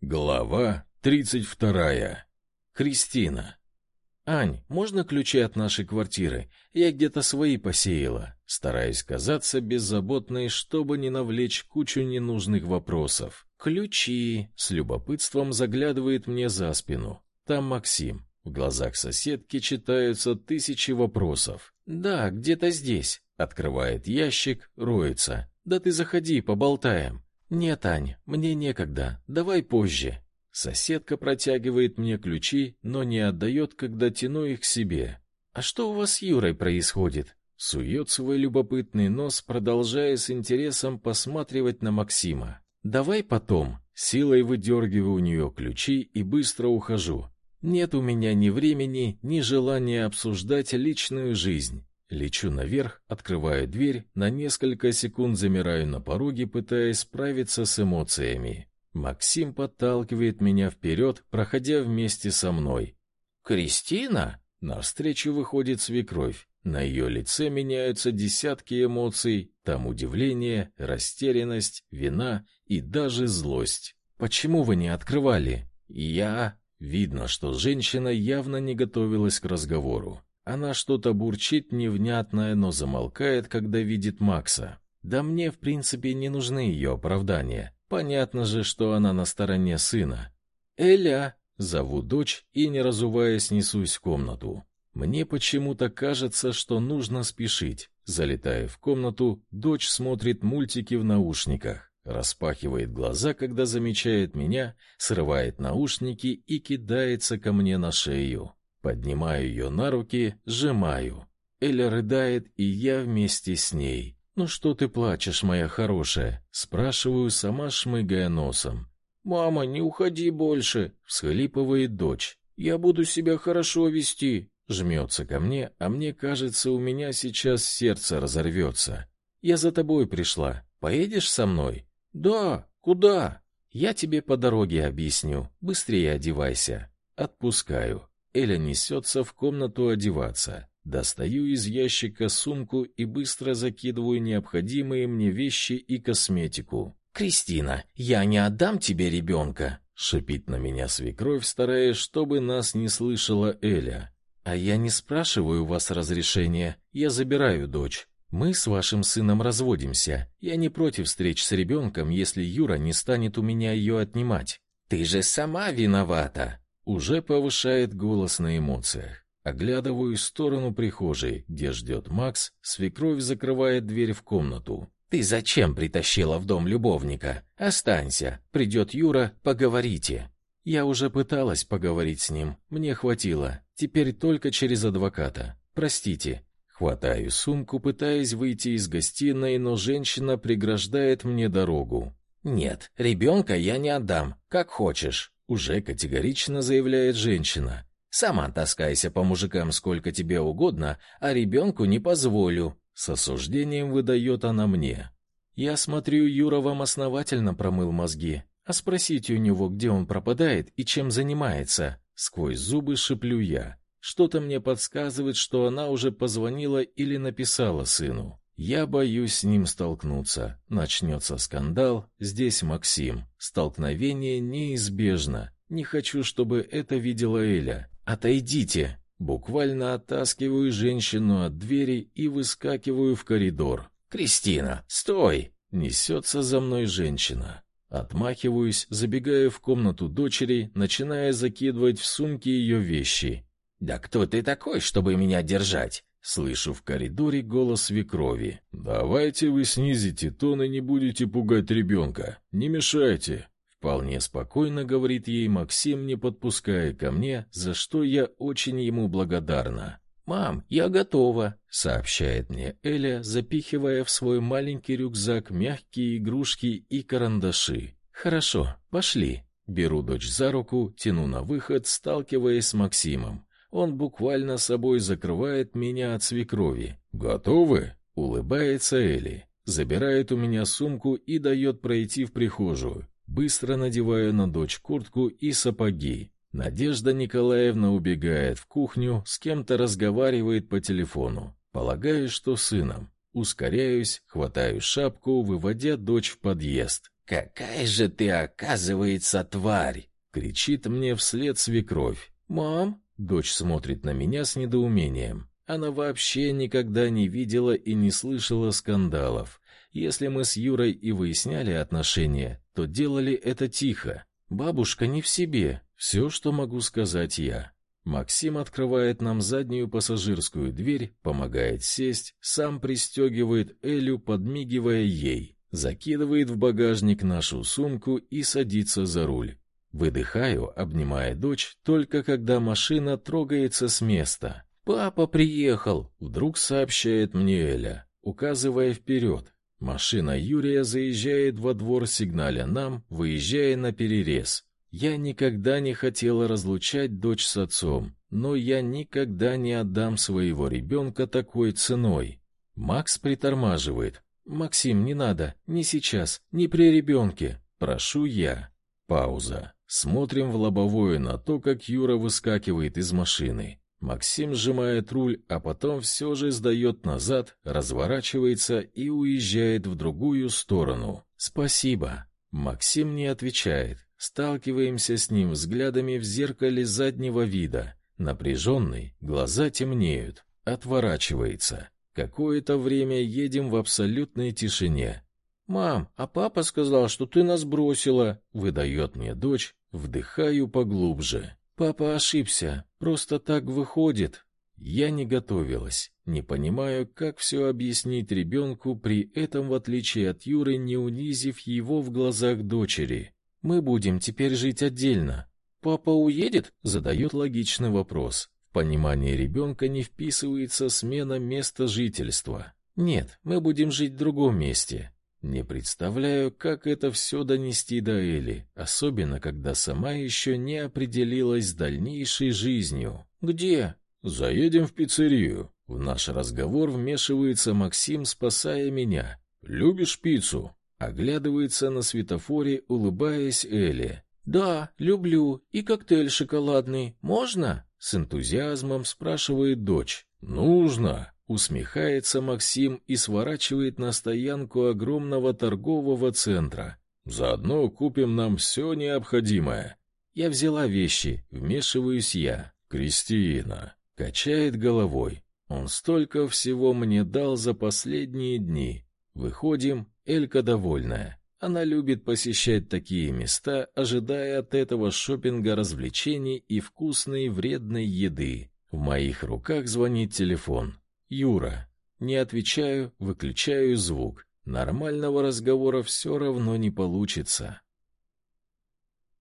Глава тридцать вторая. Кристина. «Ань, можно ключи от нашей квартиры? Я где-то свои посеяла». Стараюсь казаться беззаботной, чтобы не навлечь кучу ненужных вопросов. «Ключи!» — с любопытством заглядывает мне за спину. Там Максим. В глазах соседки читаются тысячи вопросов. «Да, где-то здесь». Открывает ящик, роется. «Да ты заходи, поболтаем». «Нет, Ань, мне некогда. Давай позже». Соседка протягивает мне ключи, но не отдает, когда тяну их к себе. «А что у вас с Юрой происходит?» Сует свой любопытный нос, продолжая с интересом посматривать на Максима. «Давай потом». Силой выдергиваю у нее ключи и быстро ухожу. Нет у меня ни времени, ни желания обсуждать личную жизнь. Лечу наверх, открываю дверь, на несколько секунд замираю на пороге, пытаясь справиться с эмоциями. Максим подталкивает меня вперед, проходя вместе со мной. «Кристина?» Навстречу выходит свекровь. На ее лице меняются десятки эмоций, там удивление, растерянность, вина и даже злость. «Почему вы не открывали?» «Я...» Видно, что женщина явно не готовилась к разговору. Она что-то бурчит невнятное, но замолкает, когда видит Макса. Да мне, в принципе, не нужны ее оправдания. Понятно же, что она на стороне сына. «Эля!» — зову дочь и, не разуваясь, несусь в комнату. Мне почему-то кажется, что нужно спешить. Залетая в комнату, дочь смотрит мультики в наушниках, распахивает глаза, когда замечает меня, срывает наушники и кидается ко мне на шею. Поднимаю ее на руки, сжимаю. Эля рыдает, и я вместе с ней. «Ну что ты плачешь, моя хорошая?» Спрашиваю, сама шмыгая носом. «Мама, не уходи больше!» — всхлипывает дочь. «Я буду себя хорошо вести!» Жмется ко мне, а мне кажется, у меня сейчас сердце разорвется. «Я за тобой пришла. Поедешь со мной?» «Да. Куда?» «Я тебе по дороге объясню. Быстрее одевайся». Отпускаю. Эля несется в комнату одеваться. Достаю из ящика сумку и быстро закидываю необходимые мне вещи и косметику. «Кристина, я не отдам тебе ребенка!» — шипит на меня свекровь, стараясь, чтобы нас не слышала Эля. «А я не спрашиваю у вас разрешения, я забираю дочь. Мы с вашим сыном разводимся. Я не против встреч с ребенком, если Юра не станет у меня ее отнимать». «Ты же сама виновата!» Уже повышает голос на эмоциях. Оглядываю в сторону прихожей, где ждет Макс, свекровь закрывает дверь в комнату. «Ты зачем притащила в дом любовника? Останься, придет Юра, поговорите». Я уже пыталась поговорить с ним, мне хватило, теперь только через адвоката. Простите. Хватаю сумку, пытаясь выйти из гостиной, но женщина преграждает мне дорогу. «Нет, ребенка я не отдам, как хочешь», — уже категорично заявляет женщина. Сама таскайся по мужикам сколько тебе угодно, а ребенку не позволю. С осуждением выдает она мне. Я смотрю, Юра вам основательно промыл мозги. А спросите у него, где он пропадает и чем занимается. Сквозь зубы шиплю я. Что-то мне подсказывает, что она уже позвонила или написала сыну. Я боюсь с ним столкнуться. Начнется скандал, здесь Максим. Столкновение неизбежно. Не хочу, чтобы это видела Эля. «Отойдите!» Буквально оттаскиваю женщину от двери и выскакиваю в коридор. «Кристина, стой!» Несется за мной женщина. Отмахиваюсь, забегаю в комнату дочери, начиная закидывать в сумки ее вещи. «Да кто ты такой, чтобы меня держать?» Слышу в коридоре голос свекрови. «Давайте вы снизите тон и не будете пугать ребенка. Не мешайте. Вполне спокойно говорит ей Максим, не подпуская ко мне, за что я очень ему благодарна. «Мам, я готова», — сообщает мне Эля, запихивая в свой маленький рюкзак мягкие игрушки и карандаши. «Хорошо, пошли». Беру дочь за руку, тяну на выход, сталкиваясь с Максимом. Он буквально собой закрывает меня от свекрови. «Готовы?» — улыбается Эли. Забирает у меня сумку и дает пройти в прихожую. Быстро надеваю на дочь куртку и сапоги. Надежда Николаевна убегает в кухню, с кем-то разговаривает по телефону. Полагаю, что сыном. Ускоряюсь, хватаю шапку, выводя дочь в подъезд. «Какая же ты, оказывается, тварь!» — кричит мне вслед свекровь. «Мам!» — дочь смотрит на меня с недоумением. Она вообще никогда не видела и не слышала скандалов. Если мы с Юрой и выясняли отношения, то делали это тихо. Бабушка не в себе. Все, что могу сказать я. Максим открывает нам заднюю пассажирскую дверь, помогает сесть, сам пристегивает Элю, подмигивая ей, закидывает в багажник нашу сумку и садится за руль. Выдыхаю, обнимая дочь, только когда машина трогается с места. «Папа приехал!» — вдруг сообщает мне Эля, указывая вперед. Машина Юрия заезжает во двор, сигналя нам, выезжая на перерез. Я никогда не хотела разлучать дочь с отцом, но я никогда не отдам своего ребенка такой ценой. Макс притормаживает. «Максим, не надо, не сейчас, не при ребенке. Прошу я». Пауза. Смотрим в лобовое на то, как Юра выскакивает из машины. Максим сжимает руль, а потом все же сдает назад, разворачивается и уезжает в другую сторону. «Спасибо». Максим не отвечает. Сталкиваемся с ним взглядами в зеркале заднего вида. Напряженный, глаза темнеют. Отворачивается. Какое-то время едем в абсолютной тишине. «Мам, а папа сказал, что ты нас бросила», — выдает мне дочь. Вдыхаю поглубже. Папа ошибся. Просто так выходит. Я не готовилась. Не понимаю, как все объяснить ребенку, при этом, в отличие от Юры, не унизив его в глазах дочери. Мы будем теперь жить отдельно. Папа уедет? Задает логичный вопрос. В понимание ребенка не вписывается смена места жительства. Нет, мы будем жить в другом месте. Не представляю, как это все донести до Эли, особенно когда сама еще не определилась с дальнейшей жизнью. Где? Заедем в пиццерию. В наш разговор вмешивается Максим, спасая меня. Любишь пиццу? Оглядывается на светофоре, улыбаясь Эле. Да, люблю. И коктейль шоколадный. Можно? С энтузиазмом спрашивает дочь. Нужно. Усмехается Максим и сворачивает на стоянку огромного торгового центра. Заодно купим нам все необходимое. Я взяла вещи, вмешиваюсь я. Кристина качает головой. Он столько всего мне дал за последние дни. Выходим, Элька довольная. Она любит посещать такие места, ожидая от этого шопинга развлечений и вкусной вредной еды. В моих руках звонит телефон. Юра. Не отвечаю, выключаю звук. Нормального разговора все равно не получится.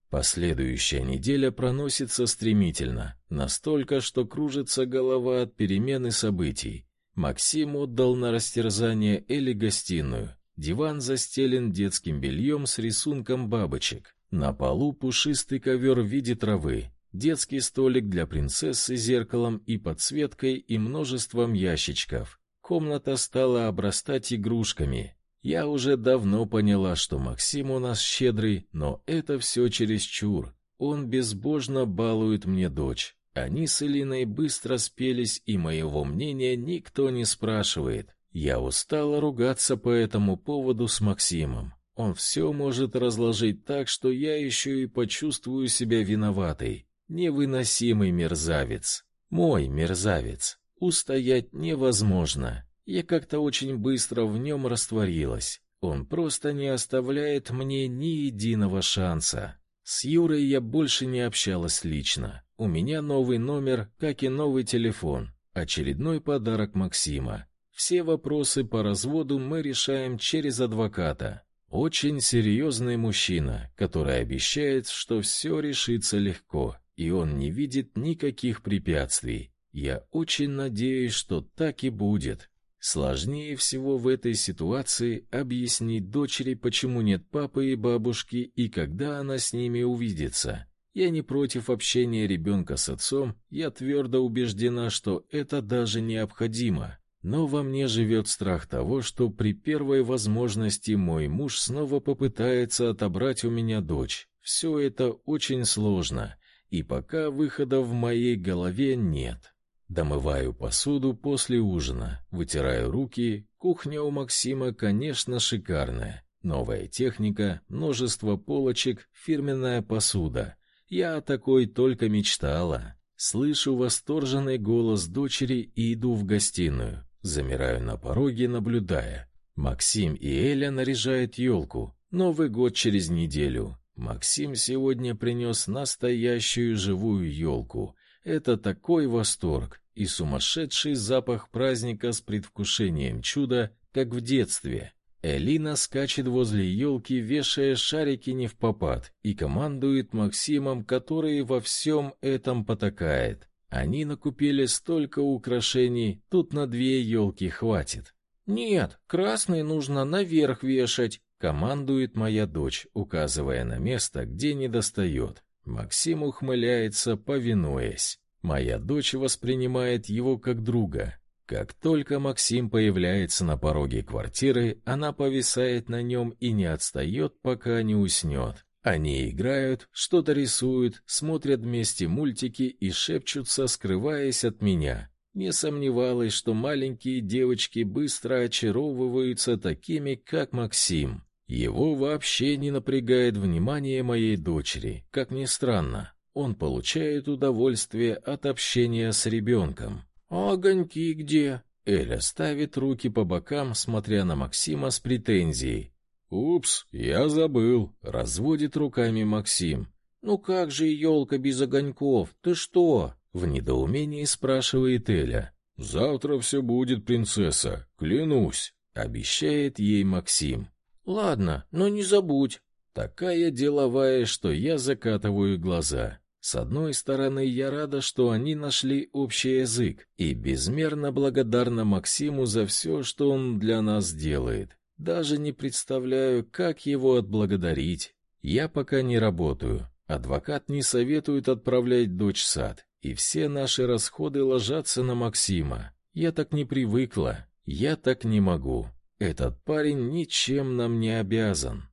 Последующая неделя проносится стремительно, настолько, что кружится голова от перемены событий. Максим отдал на растерзание Элли гостиную. Диван застелен детским бельем с рисунком бабочек. На полу пушистый ковер в виде травы детский столик для принцессы с зеркалом и подсветкой и множеством ящичков. Комната стала обрастать игрушками. Я уже давно поняла, что Максим у нас щедрый, но это все чересчур. Он безбожно балует мне дочь. Они с Элиной быстро спелись, и моего мнения никто не спрашивает. Я устала ругаться по этому поводу с Максимом. Он все может разложить так, что я еще и почувствую себя виноватой. Невыносимый мерзавец. Мой мерзавец. Устоять невозможно. Я как-то очень быстро в нем растворилась. Он просто не оставляет мне ни единого шанса. С Юрой я больше не общалась лично. У меня новый номер, как и новый телефон. Очередной подарок Максима. Все вопросы по разводу мы решаем через адвоката. Очень серьезный мужчина, который обещает, что все решится легко и он не видит никаких препятствий. Я очень надеюсь, что так и будет. Сложнее всего в этой ситуации объяснить дочери, почему нет папы и бабушки и когда она с ними увидится. Я не против общения ребенка с отцом, я твердо убеждена, что это даже необходимо. Но во мне живет страх того, что при первой возможности мой муж снова попытается отобрать у меня дочь. Все это очень сложно и пока выхода в моей голове нет. Домываю посуду после ужина, вытираю руки. Кухня у Максима, конечно, шикарная. Новая техника, множество полочек, фирменная посуда. Я о такой только мечтала. Слышу восторженный голос дочери и иду в гостиную. Замираю на пороге, наблюдая. Максим и Эля наряжают елку. Новый год через неделю. Максим сегодня принес настоящую живую елку. Это такой восторг и сумасшедший запах праздника с предвкушением чуда, как в детстве. Элина скачет возле елки, вешая шарики не в попад, и командует Максимом, который во всем этом потакает. Они накупили столько украшений, тут на две елки хватит. «Нет, красный нужно наверх вешать», — командует моя дочь, указывая на место, где не достает. Максим ухмыляется, повинуясь. Моя дочь воспринимает его как друга. Как только Максим появляется на пороге квартиры, она повисает на нем и не отстает, пока не уснет. Они играют, что-то рисуют, смотрят вместе мультики и шепчутся, скрываясь от меня. Не сомневалась, что маленькие девочки быстро очаровываются такими, как Максим. Его вообще не напрягает внимание моей дочери, как ни странно. Он получает удовольствие от общения с ребенком. «А огоньки где?» Эля ставит руки по бокам, смотря на Максима с претензией. «Упс, я забыл», — разводит руками Максим. «Ну как же елка без огоньков? Ты что?» В недоумении спрашивает Эля. «Завтра все будет, принцесса, клянусь», — обещает ей Максим. «Ладно, но не забудь». Такая деловая, что я закатываю глаза. С одной стороны, я рада, что они нашли общий язык, и безмерно благодарна Максиму за все, что он для нас делает. Даже не представляю, как его отблагодарить. Я пока не работаю. Адвокат не советует отправлять дочь в сад и все наши расходы ложатся на Максима. Я так не привыкла, я так не могу. Этот парень ничем нам не обязан.